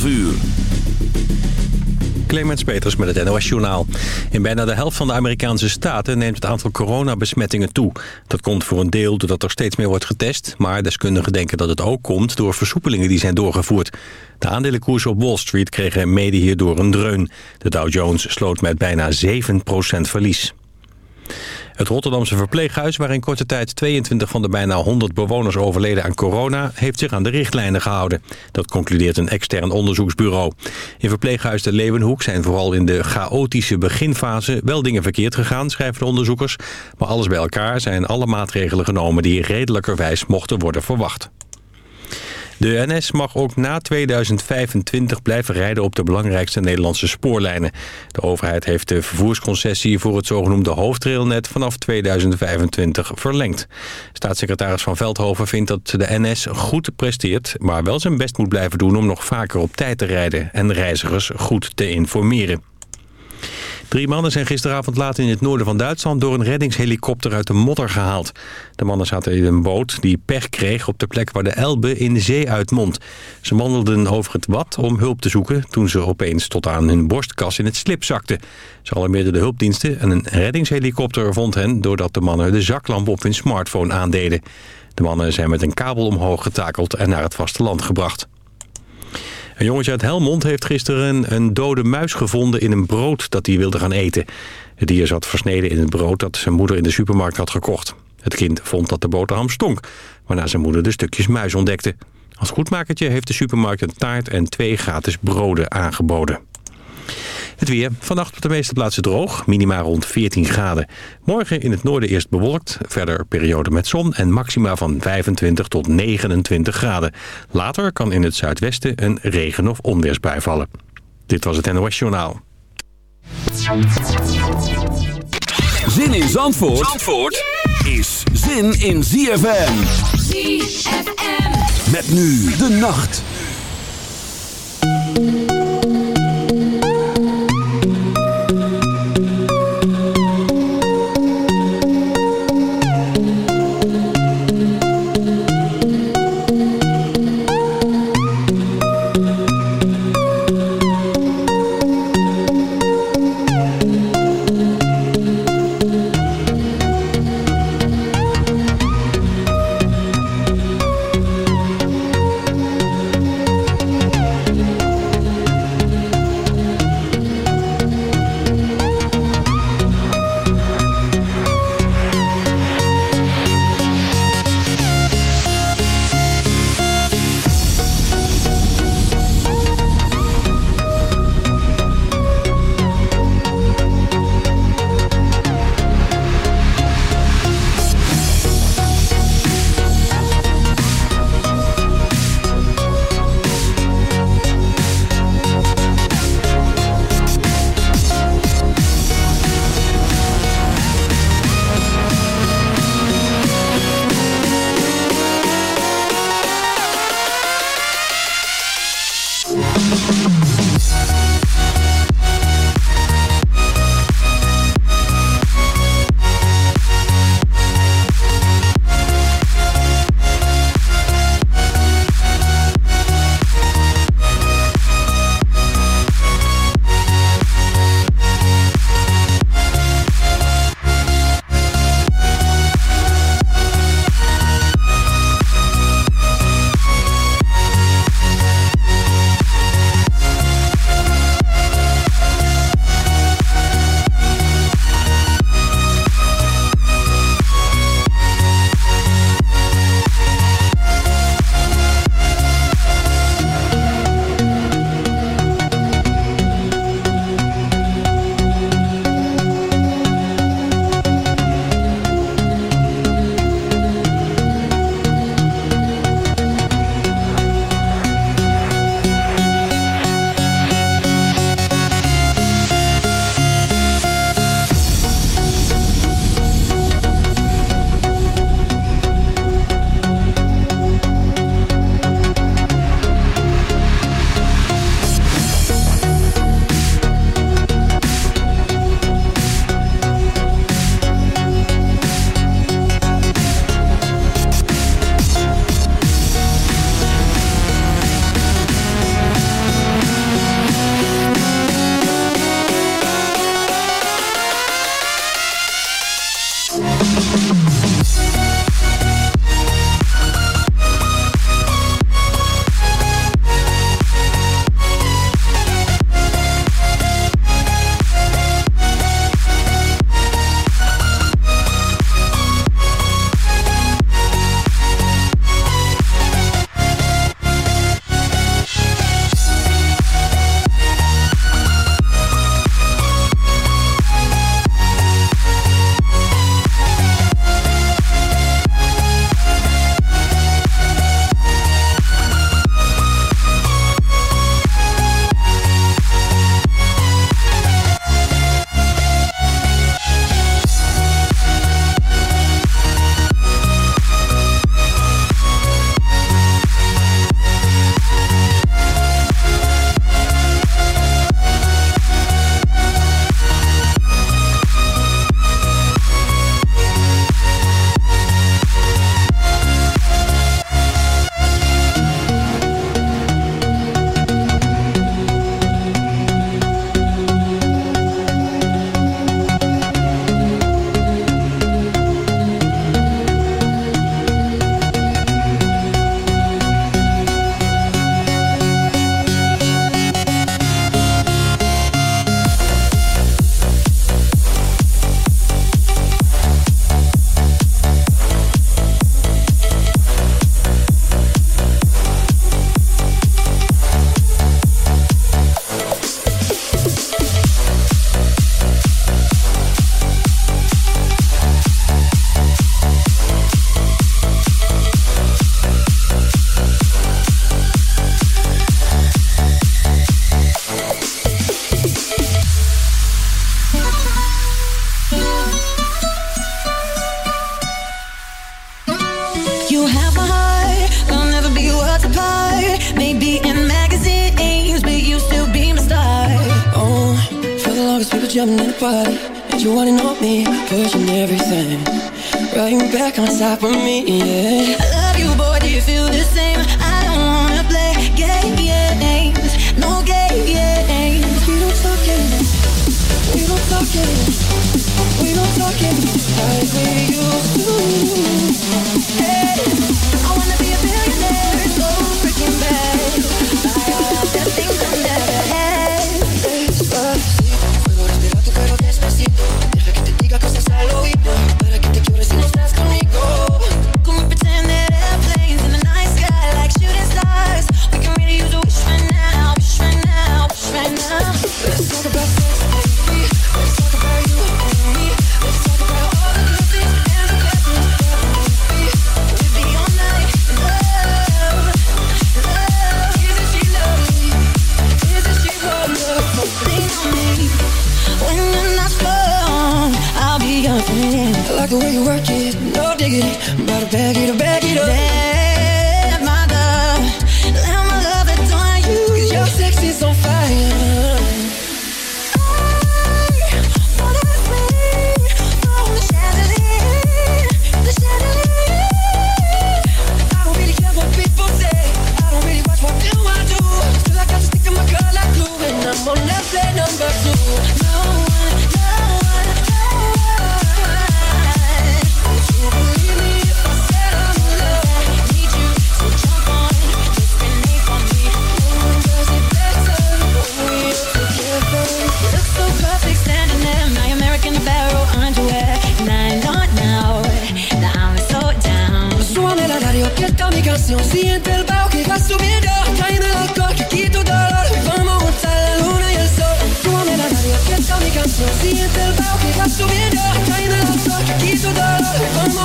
12 uur. Clemens Peters met het NOS Journaal. In bijna de helft van de Amerikaanse staten neemt het aantal coronabesmettingen toe. Dat komt voor een deel doordat er steeds meer wordt getest... maar deskundigen denken dat het ook komt door versoepelingen die zijn doorgevoerd. De aandelenkoersen op Wall Street kregen mede hierdoor een dreun. De Dow Jones sloot met bijna 7% verlies. Het Rotterdamse verpleeghuis, waar in korte tijd 22 van de bijna 100 bewoners overleden aan corona, heeft zich aan de richtlijnen gehouden. Dat concludeert een extern onderzoeksbureau. In verpleeghuis de Leeuwenhoek zijn vooral in de chaotische beginfase wel dingen verkeerd gegaan, schrijven de onderzoekers. Maar alles bij elkaar zijn alle maatregelen genomen die redelijkerwijs mochten worden verwacht. De NS mag ook na 2025 blijven rijden op de belangrijkste Nederlandse spoorlijnen. De overheid heeft de vervoersconcessie voor het zogenoemde hoofdrailnet vanaf 2025 verlengd. Staatssecretaris Van Veldhoven vindt dat de NS goed presteert... maar wel zijn best moet blijven doen om nog vaker op tijd te rijden... en reizigers goed te informeren. Drie mannen zijn gisteravond laat in het noorden van Duitsland... door een reddingshelikopter uit de modder gehaald. De mannen zaten in een boot die pech kreeg op de plek waar de Elbe in de zee uitmondt. Ze wandelden over het wad om hulp te zoeken... toen ze opeens tot aan hun borstkas in het slip zakten. Ze alarmeerden de hulpdiensten en een reddingshelikopter vond hen... doordat de mannen de zaklamp op hun smartphone aandeden. De mannen zijn met een kabel omhoog getakeld en naar het vasteland gebracht. Een jongetje uit Helmond heeft gisteren een dode muis gevonden in een brood dat hij wilde gaan eten. Het dier zat versneden in het brood dat zijn moeder in de supermarkt had gekocht. Het kind vond dat de boterham stonk, waarna zijn moeder de stukjes muis ontdekte. Als goedmakertje heeft de supermarkt een taart en twee gratis broden aangeboden. Het weer. Vannacht op de meeste plaatsen droog. Minima rond 14 graden. Morgen in het noorden eerst bewolkt. Verder periode met zon en maxima van 25 tot 29 graden. Later kan in het zuidwesten een regen- of onweersbui vallen. Dit was het NOS Journaal. Zin in Zandvoort, Zandvoort is zin in ZFM. ZFM. Met nu de nacht.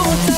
more time.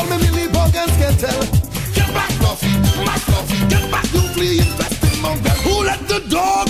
all me Millie Bogans can tell. Get back, Fluffy, my Fluffy, get back, you flea infested monkey. Who let the dog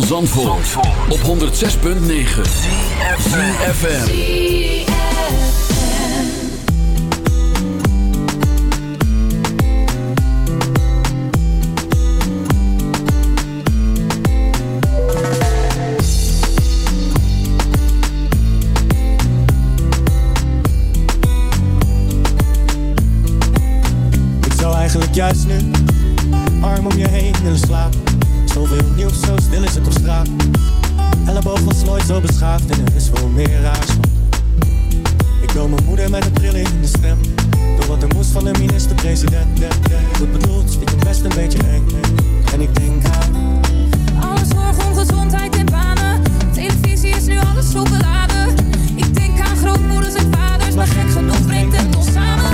van Zandvoort, Zandvoort. op 106.9 CFFM Ik zou eigenlijk juist nu, arm om je heen willen slapen. Zoveel nieuws, zo wil is het op straat. Elleboog was nooit zo beschaafd en er is veel meer raars. Ik wil mijn moeder met een bril in de stem. Door wat er moest van de minister-president. Goed bedoeld, stiekem best een beetje eng. En ik denk aan... Alle zorg om gezondheid en banen. Televisie is nu alles zo beladen. Ik denk aan grootmoeders en vaders. Maar gek genoeg brengt het ons samen.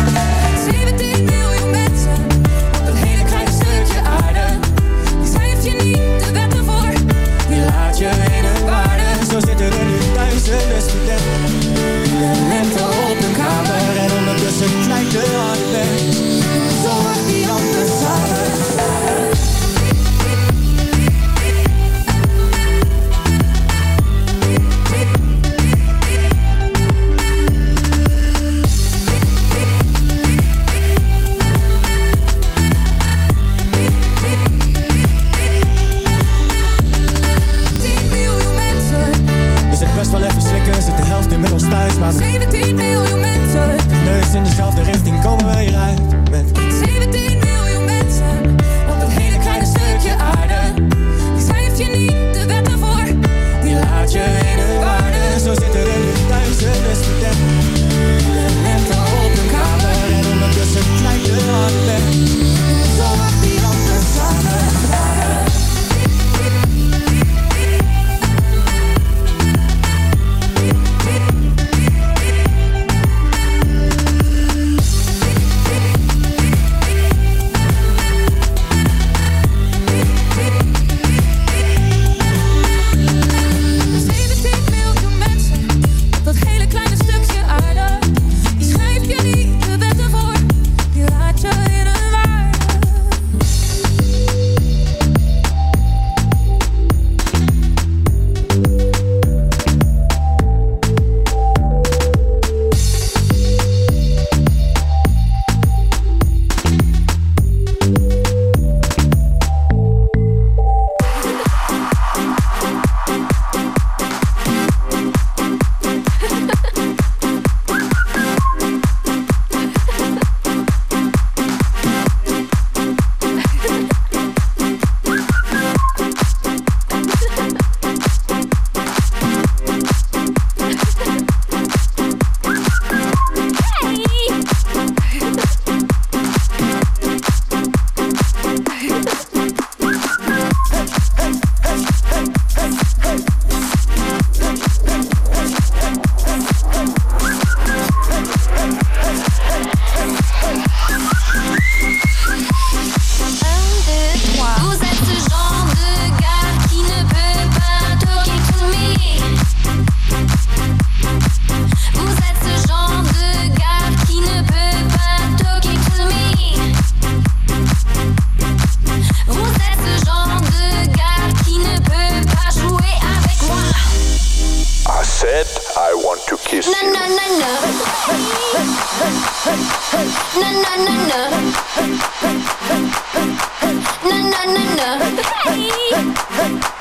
Hey.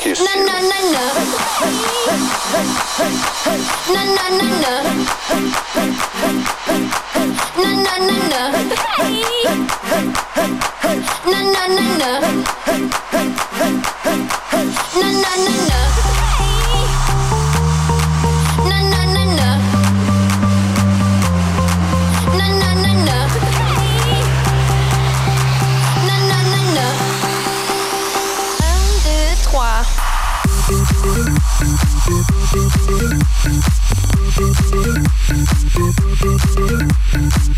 kiss you. Na na na na. Na na na na. Na na na na. Na na na na. Na na na na. Thank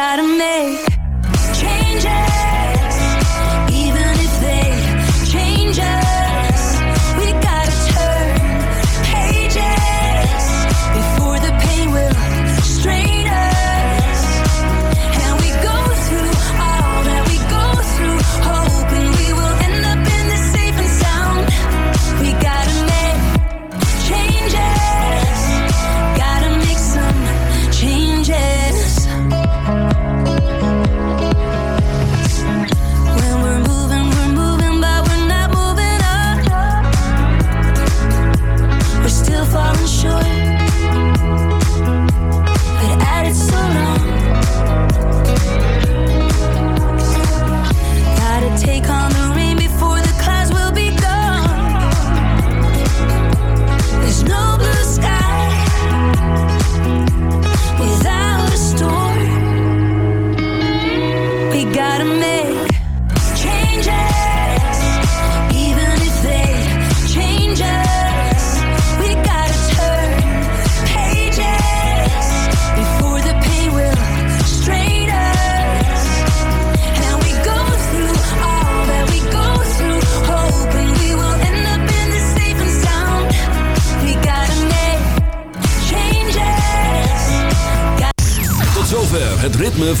gotta make